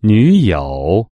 女友。